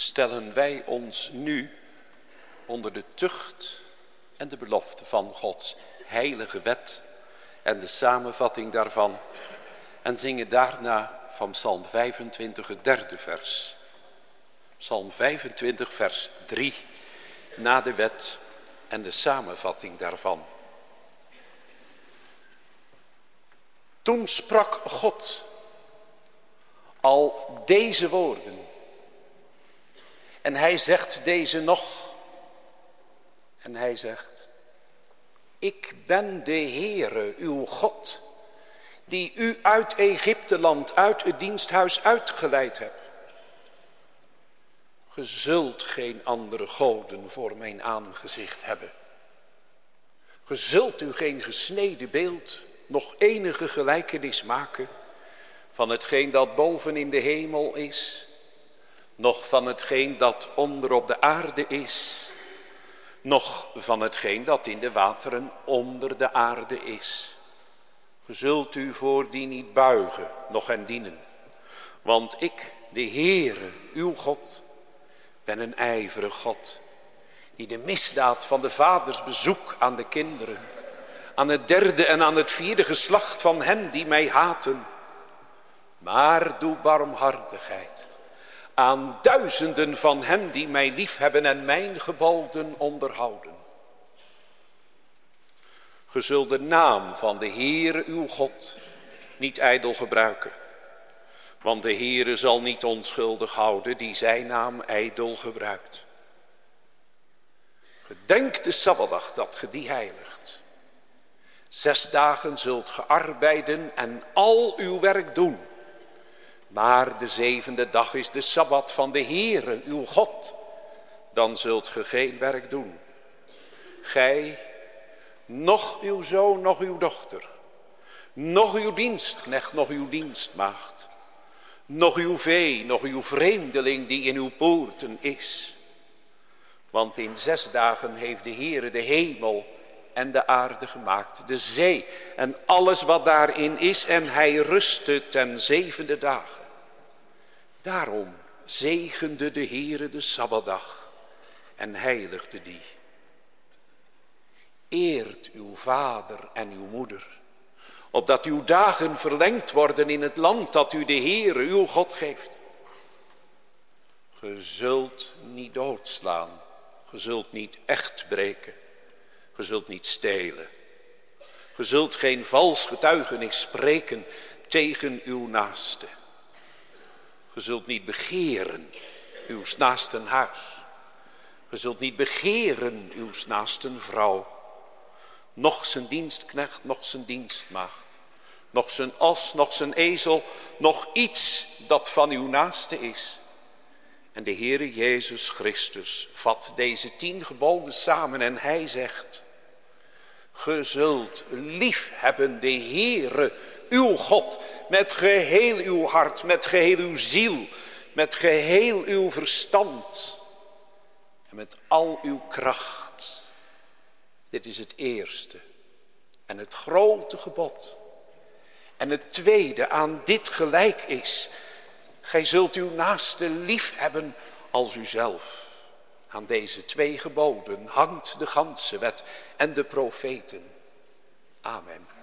stellen wij ons nu onder de tucht en de belofte van Gods heilige wet en de samenvatting daarvan en zingen daarna van Psalm 25 het derde vers. Psalm 25 vers 3 na de wet en de samenvatting daarvan. Toen sprak God al deze woorden. En hij zegt deze nog. En hij zegt, ik ben de Heere, uw God, die u uit Egypteland, uit het diensthuis uitgeleid hebt. Ge zult geen andere goden voor mijn aangezicht hebben. Ge zult u geen gesneden beeld, nog enige gelijkenis maken van hetgeen dat boven in de hemel is, nog van hetgeen dat onder op de aarde is, nog van hetgeen dat in de wateren onder de aarde is. Ge zult u voor die niet buigen, nog hen dienen. Want ik, de Heere, uw God, ben een ijverig God, die de misdaad van de vaders bezoek aan de kinderen, aan het derde en aan het vierde geslacht van hen die mij haten. Maar doe barmhartigheid aan duizenden van hen die mij liefhebben en mijn geboden onderhouden. Ge zult de naam van de Heere uw God niet ijdel gebruiken. Want de Heere zal niet onschuldig houden die zijn naam ijdel gebruikt. Gedenk de Sabbatdag dat ge die heiligt. Zes dagen zult ge arbeiden en al uw werk doen. Maar de zevende dag is de Sabbat van de Heere, uw God. Dan zult ge geen werk doen. Gij, nog uw zoon, nog uw dochter. Nog uw dienstknecht, nog uw dienstmaagd. Nog uw vee, nog uw vreemdeling die in uw poorten is. Want in zes dagen heeft de Heere de hemel en de aarde gemaakt, de zee en alles wat daarin is en hij rustte ten zevende dagen. Daarom zegende de Heere de Sabbatdag en heiligde die. Eert uw vader en uw moeder, opdat uw dagen verlengd worden in het land dat u de Heere uw God geeft. Ge zult niet doodslaan, ge zult niet echt breken, ge zult niet stelen. Ge zult geen vals getuigenis spreken tegen uw naaste. Ge zult niet begeren uw naasten huis. Ge zult niet begeren uw naasten vrouw. Nog zijn dienstknecht, nog zijn dienstmaagd. Nog zijn as, nog zijn ezel, nog iets dat van uw naaste is. En de Heere Jezus Christus vat deze tien geboden samen en hij zegt... Ge zult lief hebben de Heere uw God met geheel uw hart, met geheel uw ziel, met geheel uw verstand en met al uw kracht. Dit is het eerste en het grote gebod. En het tweede aan dit gelijk is, gij zult uw naaste lief hebben als uzelf. Aan deze twee geboden hangt de ganse wet en de profeten. Amen.